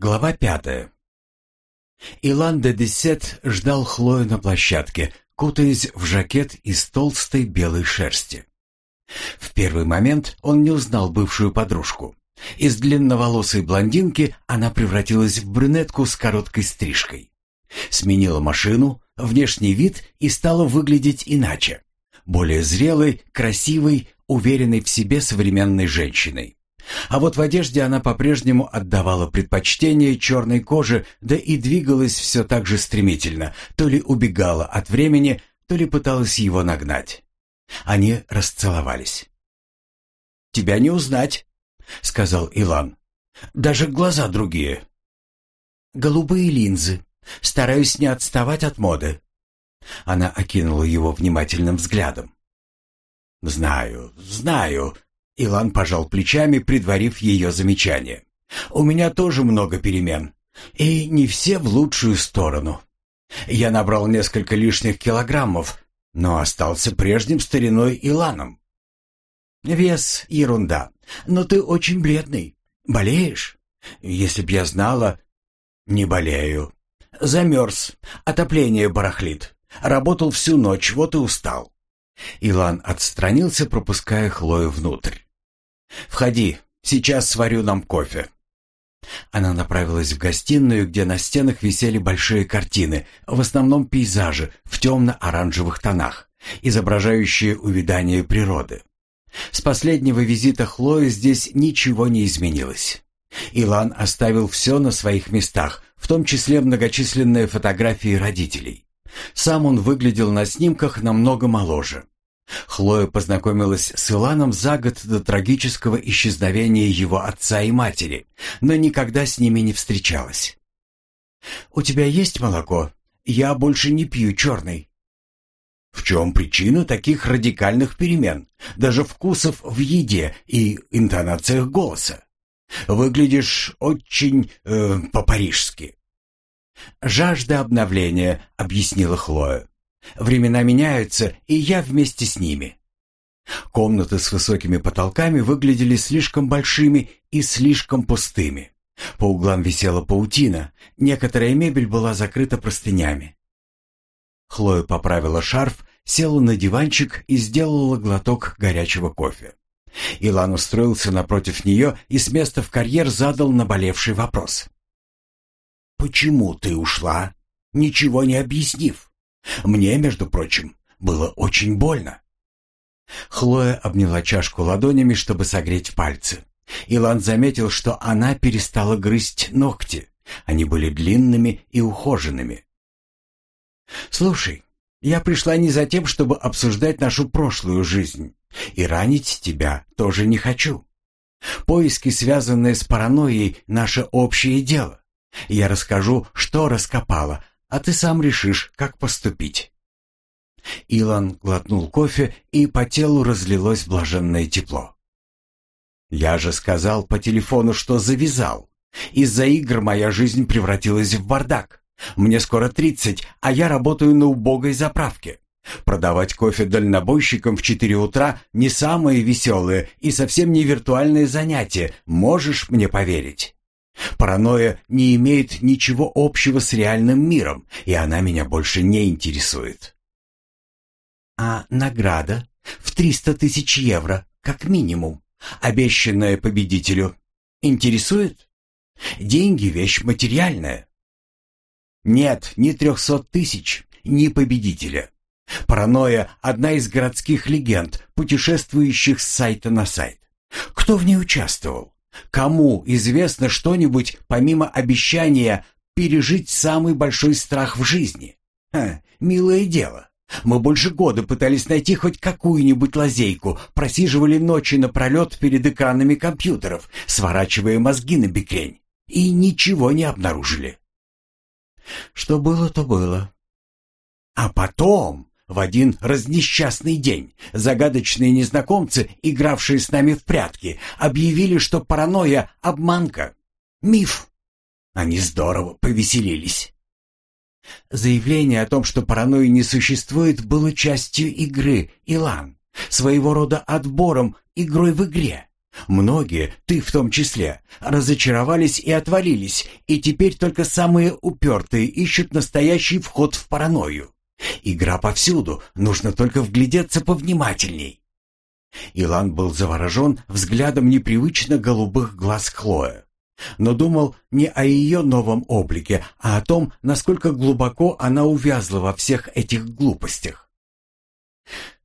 Глава пятая. Илан де Десет ждал Хлою на площадке, кутаясь в жакет из толстой белой шерсти. В первый момент он не узнал бывшую подружку. Из длинноволосой блондинки она превратилась в брюнетку с короткой стрижкой. Сменила машину, внешний вид и стала выглядеть иначе. Более зрелой, красивой, уверенной в себе современной женщиной. А вот в одежде она по-прежнему отдавала предпочтение черной коже, да и двигалась все так же стремительно, то ли убегала от времени, то ли пыталась его нагнать. Они расцеловались. «Тебя не узнать», — сказал Илан. «Даже глаза другие». «Голубые линзы. Стараюсь не отставать от моды». Она окинула его внимательным взглядом. «Знаю, знаю», — Илан пожал плечами, предварив ее замечание. «У меня тоже много перемен, и не все в лучшую сторону. Я набрал несколько лишних килограммов, но остался прежним стариной Иланом. Вес — ерунда, но ты очень бледный. Болеешь? Если б я знала... Не болею. Замерз, отопление барахлит. Работал всю ночь, вот и устал. Илан отстранился, пропуская Хлою внутрь. «Входи, сейчас сварю нам кофе». Она направилась в гостиную, где на стенах висели большие картины, в основном пейзажи в темно-оранжевых тонах, изображающие увядание природы. С последнего визита Хлои здесь ничего не изменилось. Илан оставил все на своих местах, в том числе многочисленные фотографии родителей. Сам он выглядел на снимках намного моложе. Хлоя познакомилась с Иланом за год до трагического исчезновения его отца и матери, но никогда с ними не встречалась. «У тебя есть молоко? Я больше не пью черный». В чем причина таких радикальных перемен, даже вкусов в еде и интонациях голоса? Выглядишь очень э, по-парижски. «Жажда обновления», — объяснила Хлоя. Времена меняются, и я вместе с ними. Комнаты с высокими потолками выглядели слишком большими и слишком пустыми. По углам висела паутина, некоторая мебель была закрыта простынями. Хлоя поправила шарф, села на диванчик и сделала глоток горячего кофе. Илан устроился напротив нее и с места в карьер задал наболевший вопрос. «Почему ты ушла, ничего не объяснив?» Мне, между прочим, было очень больно. Хлоя обняла чашку ладонями, чтобы согреть пальцы. Илан заметил, что она перестала грызть ногти. Они были длинными и ухоженными. «Слушай, я пришла не за тем, чтобы обсуждать нашу прошлую жизнь. И ранить тебя тоже не хочу. Поиски, связанные с паранойей, наше общее дело. Я расскажу, что раскопала, а ты сам решишь, как поступить». Илон глотнул кофе, и по телу разлилось блаженное тепло. «Я же сказал по телефону, что завязал. Из-за игр моя жизнь превратилась в бардак. Мне скоро тридцать, а я работаю на убогой заправке. Продавать кофе дальнобойщикам в четыре утра не самое веселое и совсем не виртуальное занятие, можешь мне поверить?» Паранойя не имеет ничего общего с реальным миром, и она меня больше не интересует. А награда в 300 тысяч евро, как минимум, обещанная победителю, интересует? Деньги — вещь материальная. Нет ни трехсот тысяч, ни победителя. Паранойя — одна из городских легенд, путешествующих с сайта на сайт. Кто в ней участвовал? Кому известно что-нибудь помимо обещания пережить самый большой страх в жизни? Ха, милое дело. Мы больше года пытались найти хоть какую-нибудь лазейку, просиживали ночи напролет перед экранами компьютеров, сворачивая мозги на бекрень, и ничего не обнаружили. Что было, то было. А потом в один разнесчастный день загадочные незнакомцы, игравшие с нами в прятки, объявили, что паранойя — обманка, миф. Они здорово повеселились. Заявление о том, что паранойи не существует, было частью игры, Илан, своего рода отбором, игрой в игре. Многие, ты в том числе, разочаровались и отвалились, и теперь только самые упертые ищут настоящий вход в паранойю. Игра повсюду, нужно только вглядеться повнимательней. Илан был заворожен взглядом непривычно голубых глаз Хлоя, но думал не о ее новом облике, а о том, насколько глубоко она увязла во всех этих глупостях.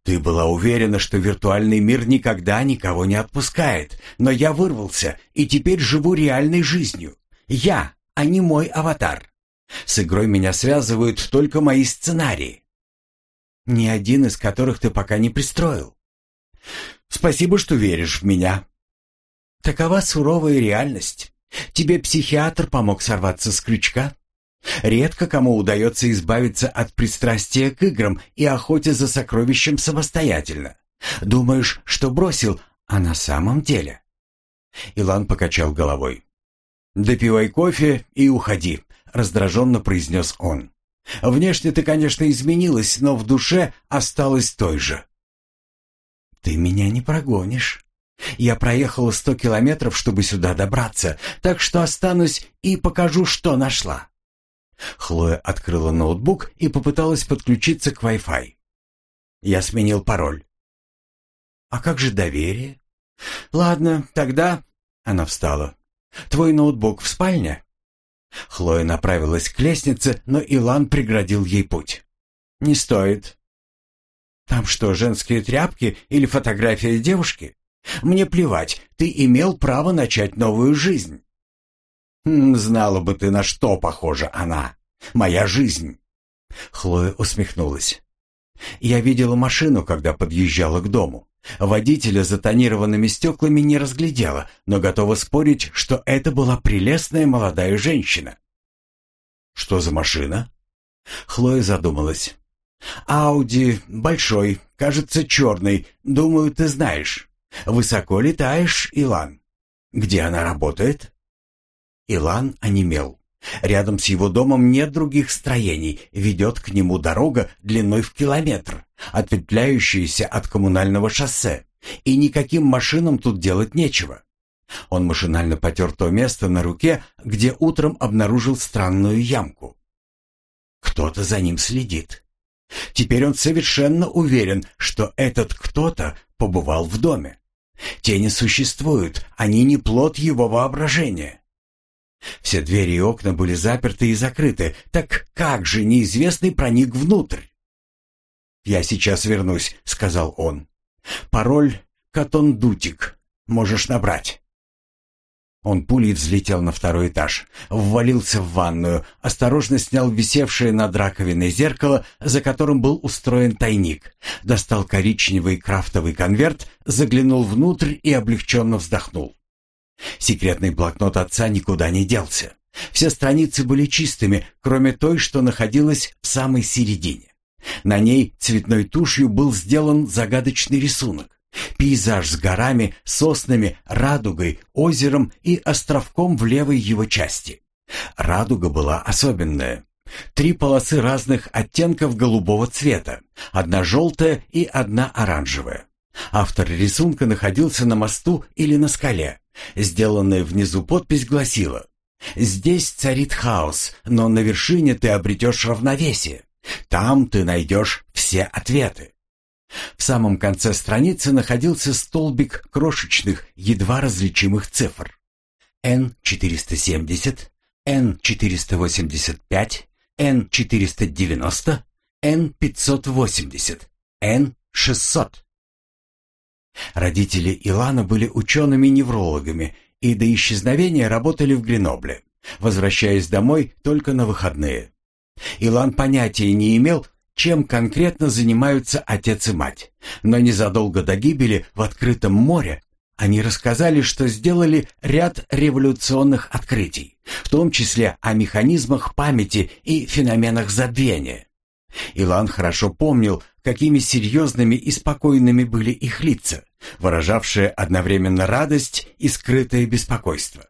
Ты была уверена, что виртуальный мир никогда никого не отпускает, но я вырвался и теперь живу реальной жизнью. Я, а не мой аватар. С игрой меня связывают только мои сценарии. Ни один из которых ты пока не пристроил. Спасибо, что веришь в меня. Такова суровая реальность. Тебе психиатр помог сорваться с крючка? Редко кому удается избавиться от пристрастия к играм и охоте за сокровищем самостоятельно. Думаешь, что бросил, а на самом деле? Илан покачал головой. «Допивай кофе и уходи», — раздраженно произнес он. «Внешне ты, конечно, изменилась, но в душе осталась той же». «Ты меня не прогонишь. Я проехала сто километров, чтобы сюда добраться, так что останусь и покажу, что нашла». Хлоя открыла ноутбук и попыталась подключиться к Wi-Fi. Я сменил пароль. «А как же доверие?» «Ладно, тогда...» Она встала. «Твой ноутбук в спальне?» Хлоя направилась к лестнице, но Илан преградил ей путь. «Не стоит. Там что, женские тряпки или фотография девушки? Мне плевать, ты имел право начать новую жизнь. Хм, знала бы ты, на что похожа она. Моя жизнь. Хлоя усмехнулась. Я видела машину, когда подъезжала к дому. Водителя за тонированными стеклами не разглядела, но готова спорить, что это была прелестная молодая женщина. «Что за машина?» Хлоя задумалась. «Ауди большой, кажется, черный. Думаю, ты знаешь. Высоко летаешь, Илан. Где она работает?» Илан онемел. Рядом с его домом нет других строений, ведет к нему дорога длиной в километр, ответвляющаяся от коммунального шоссе, и никаким машинам тут делать нечего. Он машинально потер то место на руке, где утром обнаружил странную ямку. Кто-то за ним следит. Теперь он совершенно уверен, что этот кто-то побывал в доме. Тени существуют, они не плод его воображения. Все двери и окна были заперты и закрыты, так как же неизвестный проник внутрь? «Я сейчас вернусь», — сказал он. «Пароль Катондутик. Можешь набрать». Он пулей взлетел на второй этаж, ввалился в ванную, осторожно снял висевшее над раковиной зеркало, за которым был устроен тайник, достал коричневый крафтовый конверт, заглянул внутрь и облегченно вздохнул. Секретный блокнот отца никуда не делся. Все страницы были чистыми, кроме той, что находилась в самой середине. На ней цветной тушью был сделан загадочный рисунок. Пейзаж с горами, соснами, радугой, озером и островком в левой его части. Радуга была особенная. Три полосы разных оттенков голубого цвета, одна желтая и одна оранжевая. Автор рисунка находился на мосту или на скале. Сделанная внизу подпись гласила «Здесь царит хаос, но на вершине ты обретешь равновесие. Там ты найдешь все ответы». В самом конце страницы находился столбик крошечных, едва различимых цифр. N470, N485, N490, N580, N600. Родители Илана были учеными-неврологами и до исчезновения работали в Гренобле, возвращаясь домой только на выходные. Илан понятия не имел, чем конкретно занимаются отец и мать. Но незадолго до гибели в открытом море они рассказали, что сделали ряд революционных открытий, в том числе о механизмах памяти и феноменах забвения. Илан хорошо помнил, какими серьезными и спокойными были их лица, выражавшие одновременно радость и скрытое беспокойство.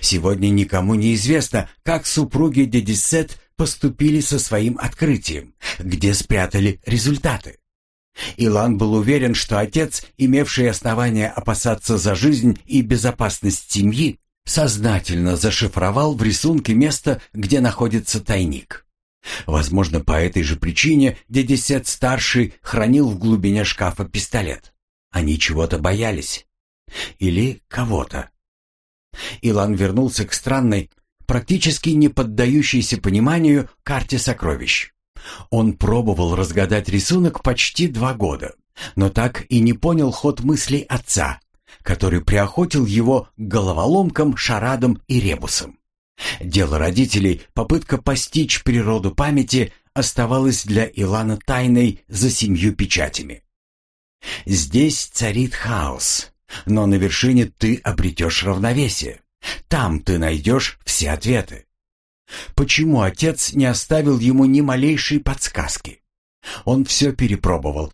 Сегодня никому не известно, как супруги Дедисет поступили со своим открытием, где спрятали результаты. Илан был уверен, что отец, имевший основания опасаться за жизнь и безопасность семьи, сознательно зашифровал в рисунке место, где находится тайник. Возможно, по этой же причине дядя старший хранил в глубине шкафа пистолет. Они чего-то боялись. Или кого-то. Илан вернулся к странной, практически не поддающейся пониманию карте сокровищ. Он пробовал разгадать рисунок почти два года, но так и не понял ход мыслей отца, который приохотил его к головоломкам, шарадам и ребусам. Дело родителей, попытка постичь природу памяти, оставалась для Илана тайной за семью печатями. Здесь царит хаос, но на вершине ты обретешь равновесие. Там ты найдешь все ответы. Почему отец не оставил ему ни малейшей подсказки? Он все перепробовал.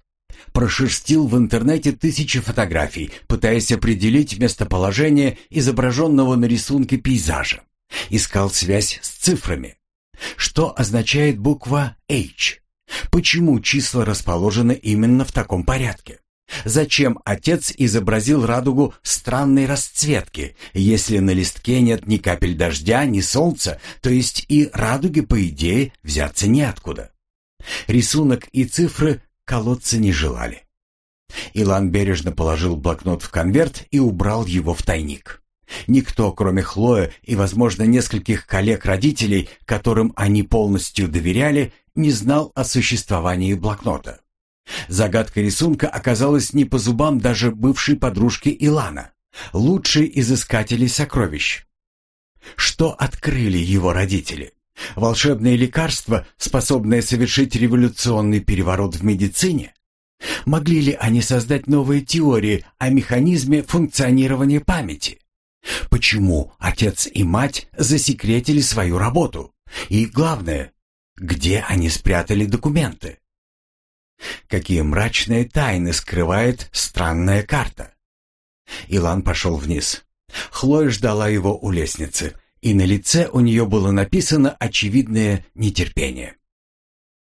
Прошерстил в интернете тысячи фотографий, пытаясь определить местоположение изображенного на рисунке пейзажа. Искал связь с цифрами. Что означает буква H? Почему числа расположены именно в таком порядке? Зачем отец изобразил радугу странной расцветки, если на листке нет ни капель дождя, ни солнца, то есть и радуги, по идее, взяться неоткуда? Рисунок и цифры колоться не желали. Илан бережно положил блокнот в конверт и убрал его в тайник. Никто, кроме Хлоя и, возможно, нескольких коллег-родителей, которым они полностью доверяли, не знал о существовании блокнота. Загадка рисунка оказалась не по зубам даже бывшей подружки Илана, лучшей из искателей сокровищ. Что открыли его родители? Волшебное лекарство, способное совершить революционный переворот в медицине? Могли ли они создать новые теории о механизме функционирования памяти? Почему отец и мать засекретили свою работу? И главное, где они спрятали документы? Какие мрачные тайны скрывает странная карта? Илан пошел вниз. Хлоя ждала его у лестницы, и на лице у нее было написано очевидное нетерпение.